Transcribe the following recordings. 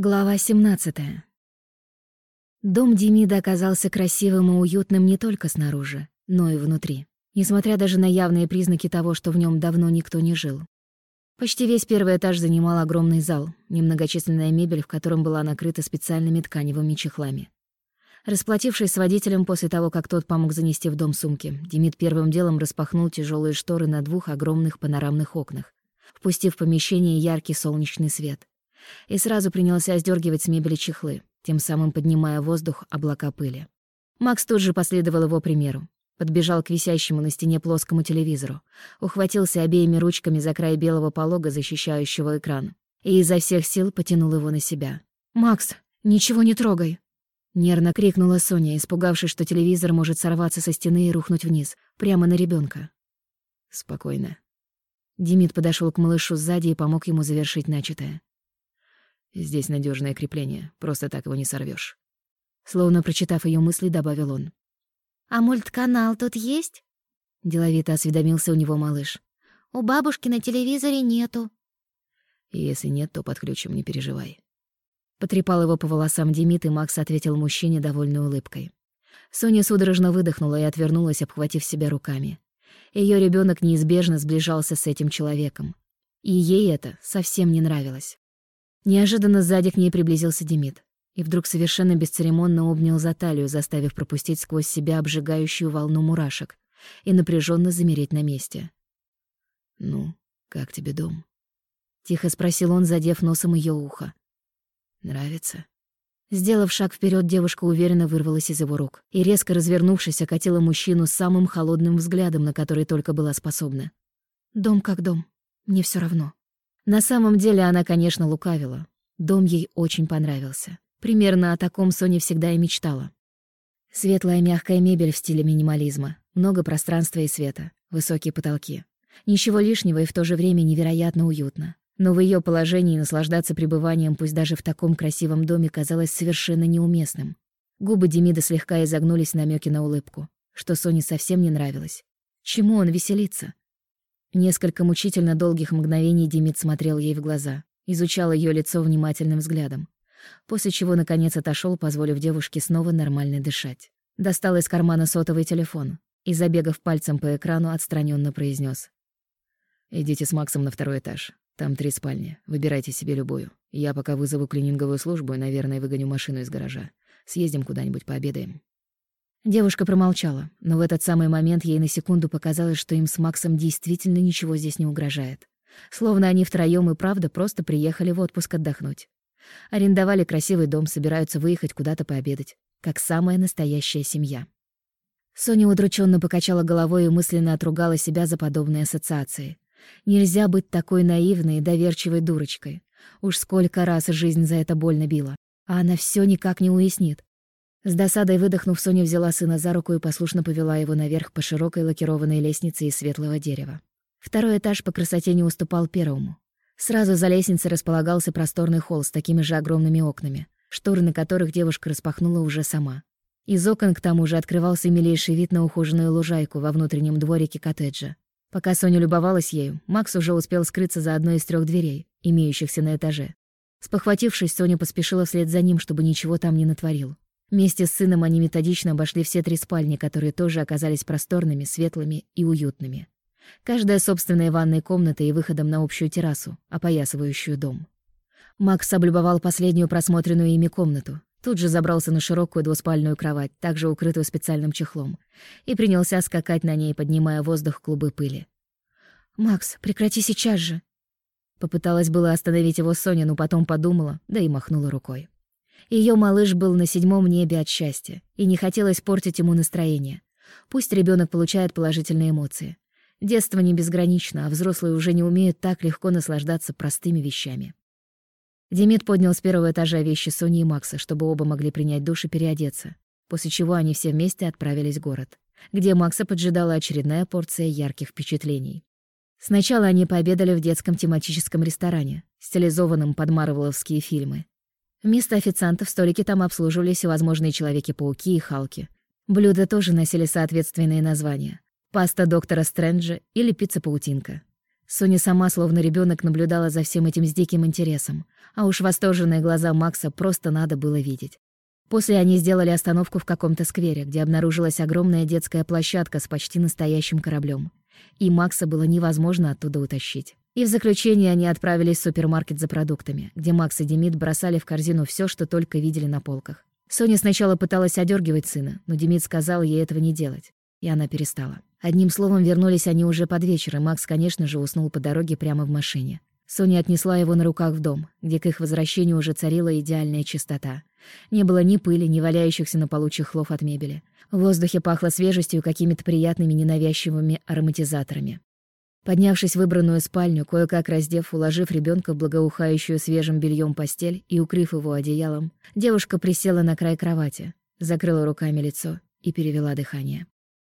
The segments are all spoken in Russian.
Глава 17. Дом Демида оказался красивым и уютным не только снаружи, но и внутри, несмотря даже на явные признаки того, что в нем давно никто не жил. Почти весь первый этаж занимал огромный зал, немногочисленная мебель, в котором была накрыта специальными тканевыми чехлами. Расплатившись с водителем после того, как тот помог занести в дом сумки, Демид первым делом распахнул тяжелые шторы на двух огромных панорамных окнах, впустив в помещение яркий солнечный свет и сразу принялся сдергивать с мебели чехлы, тем самым поднимая воздух облака пыли. Макс тут же последовал его примеру. Подбежал к висящему на стене плоскому телевизору, ухватился обеими ручками за край белого полога, защищающего экран, и изо всех сил потянул его на себя. «Макс, ничего не трогай!» Нервно крикнула Соня, испугавшись, что телевизор может сорваться со стены и рухнуть вниз, прямо на ребенка. «Спокойно». Демид подошел к малышу сзади и помог ему завершить начатое. Здесь надежное крепление, просто так его не сорвешь. Словно прочитав ее мысли, добавил он. «А мультканал тут есть?» Деловито осведомился у него малыш. «У бабушки на телевизоре нету». «Если нет, то подключим, не переживай». Потрепал его по волосам Демид, и Макс ответил мужчине довольной улыбкой. Соня судорожно выдохнула и отвернулась, обхватив себя руками. Ее ребенок неизбежно сближался с этим человеком. И ей это совсем не нравилось. Неожиданно сзади к ней приблизился Демид и вдруг совершенно бесцеремонно обнял за талию, заставив пропустить сквозь себя обжигающую волну мурашек и напряженно замереть на месте. «Ну, как тебе дом?» — тихо спросил он, задев носом ее ухо. «Нравится?» Сделав шаг вперед, девушка уверенно вырвалась из его рук и, резко развернувшись, окатила мужчину самым холодным взглядом, на который только была способна. «Дом как дом. Мне все равно». На самом деле она, конечно, лукавила. Дом ей очень понравился. Примерно о таком Соня всегда и мечтала. Светлая мягкая мебель в стиле минимализма, много пространства и света, высокие потолки. Ничего лишнего и в то же время невероятно уютно. Но в ее положении наслаждаться пребыванием, пусть даже в таком красивом доме, казалось совершенно неуместным. Губы Демида слегка изогнулись в намёке на улыбку, что Соне совсем не нравилось. Чему он веселится? Несколько мучительно долгих мгновений Демид смотрел ей в глаза, изучал ее лицо внимательным взглядом, после чего, наконец, отошел, позволив девушке снова нормально дышать. Достал из кармана сотовый телефон и, забегав пальцем по экрану, отстраненно произнес: «Идите с Максом на второй этаж. Там три спальни. Выбирайте себе любую. Я пока вызову клининговую службу и, наверное, выгоню машину из гаража. Съездим куда-нибудь пообедаем». Девушка промолчала, но в этот самый момент ей на секунду показалось, что им с Максом действительно ничего здесь не угрожает. Словно они втроём и правда просто приехали в отпуск отдохнуть. Арендовали красивый дом, собираются выехать куда-то пообедать, как самая настоящая семья. Соня удрученно покачала головой и мысленно отругала себя за подобные ассоциации. Нельзя быть такой наивной и доверчивой дурочкой. Уж сколько раз жизнь за это больно била. А она все никак не уяснит, с досадой выдохнув, Соня взяла сына за руку и послушно повела его наверх по широкой лакированной лестнице из светлого дерева. Второй этаж по красоте не уступал первому. Сразу за лестницей располагался просторный холл с такими же огромными окнами, шторы на которых девушка распахнула уже сама. Из окон к тому же открывался милейший вид на ухоженную лужайку во внутреннем дворике коттеджа. Пока Соня любовалась ею, Макс уже успел скрыться за одной из трех дверей, имеющихся на этаже. Спохватившись, Соня поспешила вслед за ним, чтобы ничего там не натворил. Вместе с сыном они методично обошли все три спальни, которые тоже оказались просторными, светлыми и уютными. Каждая собственная ванной комнатой и выходом на общую террасу, опоясывающую дом. Макс облюбовал последнюю просмотренную ими комнату, тут же забрался на широкую двуспальную кровать, также укрытую специальным чехлом, и принялся скакать на ней, поднимая воздух клубы пыли. «Макс, прекрати сейчас же!» Попыталась было остановить его Соня, но потом подумала, да и махнула рукой. Ее малыш был на седьмом небе от счастья, и не хотелось портить ему настроение. Пусть ребенок получает положительные эмоции. Детство не безгранично, а взрослые уже не умеют так легко наслаждаться простыми вещами. Демид поднял с первого этажа вещи Сони и Макса, чтобы оба могли принять душ и переодеться, после чего они все вместе отправились в город, где Макса поджидала очередная порция ярких впечатлений. Сначала они пообедали в детском тематическом ресторане, стилизованном под марвеловские фильмы, Вместо официантов столики там обслуживали всевозможные Человеки-пауки и Халки. Блюда тоже носили соответственные названия. Паста доктора Стрэнджа или пицца-паутинка. Соня сама, словно ребенок, наблюдала за всем этим с диким интересом, а уж восторженные глаза Макса просто надо было видеть. После они сделали остановку в каком-то сквере, где обнаружилась огромная детская площадка с почти настоящим кораблем. И Макса было невозможно оттуда утащить. И в заключение они отправились в супермаркет за продуктами, где Макс и Демид бросали в корзину все, что только видели на полках. Соня сначала пыталась одергивать сына, но Демид сказал ей этого не делать, и она перестала. Одним словом, вернулись они уже под вечер, и Макс, конечно же, уснул по дороге прямо в машине. Соня отнесла его на руках в дом, где к их возвращению уже царила идеальная чистота. Не было ни пыли, ни валяющихся на полу чехлов от мебели. В воздухе пахло свежестью и какими-то приятными ненавязчивыми ароматизаторами. Поднявшись в выбранную спальню, кое-как раздев, уложив ребенка в благоухающую свежим бельем постель и укрыв его одеялом, девушка присела на край кровати, закрыла руками лицо и перевела дыхание.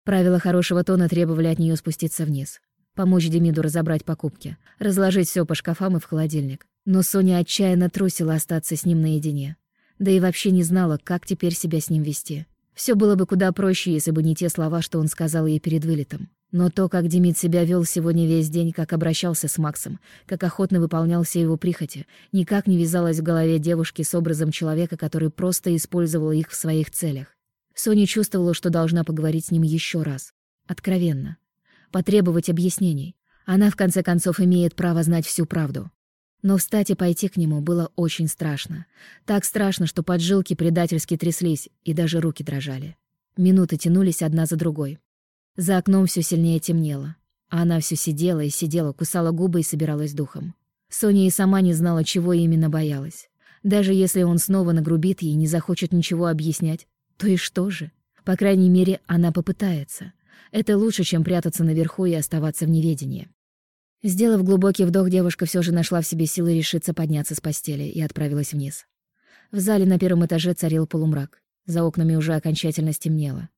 Правила хорошего тона требовали от нее спуститься вниз, помочь Демиду разобрать покупки, разложить все по шкафам и в холодильник. Но Соня отчаянно трусила остаться с ним наедине. Да и вообще не знала, как теперь себя с ним вести. Все было бы куда проще, если бы не те слова, что он сказал ей перед вылетом. Но то, как Демид себя вел сегодня весь день, как обращался с Максом, как охотно выполнял все его прихоти, никак не вязалось в голове девушки с образом человека, который просто использовал их в своих целях. Соня чувствовала, что должна поговорить с ним еще раз. Откровенно. Потребовать объяснений. Она, в конце концов, имеет право знать всю правду. Но встать и пойти к нему было очень страшно. Так страшно, что поджилки предательски тряслись, и даже руки дрожали. Минуты тянулись одна за другой. За окном все сильнее темнело. А она все сидела и сидела, кусала губы и собиралась духом. Соня и сама не знала, чего именно боялась. Даже если он снова нагрубит ей и не захочет ничего объяснять, то и что же? По крайней мере, она попытается. Это лучше, чем прятаться наверху и оставаться в неведении. Сделав глубокий вдох, девушка все же нашла в себе силы решиться подняться с постели и отправилась вниз. В зале на первом этаже царил полумрак. За окнами уже окончательно стемнело.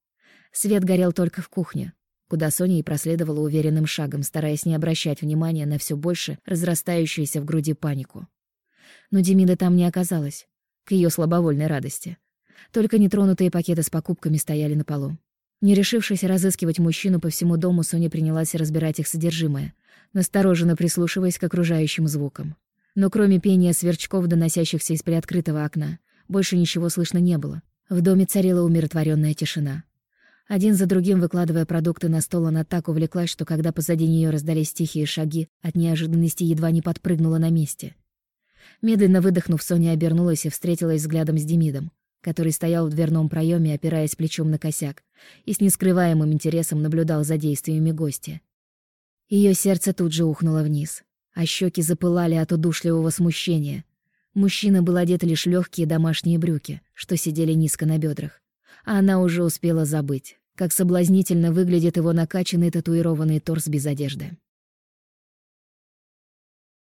Свет горел только в кухне, куда Соня и проследовала уверенным шагом, стараясь не обращать внимания на все больше разрастающуюся в груди панику. Но Демида там не оказалось, к ее слабовольной радости. Только нетронутые пакеты с покупками стояли на полу. Не решившись разыскивать мужчину по всему дому, Соня принялась разбирать их содержимое, настороженно прислушиваясь к окружающим звукам. Но кроме пения сверчков, доносящихся из приоткрытого окна, больше ничего слышно не было. В доме царила умиротворенная тишина. Один за другим выкладывая продукты на стол, она так увлеклась, что когда позади нее раздались тихие шаги, от неожиданности едва не подпрыгнула на месте. Медленно выдохнув, Соня обернулась и встретилась взглядом с Демидом который стоял в дверном проеме, опираясь плечом на косяк, и с нескрываемым интересом наблюдал за действиями гостя. Ее сердце тут же ухнуло вниз, а щеки запылали от удушливого смущения. Мужчина был одет лишь легкие домашние брюки, что сидели низко на бедрах. А она уже успела забыть, как соблазнительно выглядит его накачанный татуированный торс без одежды.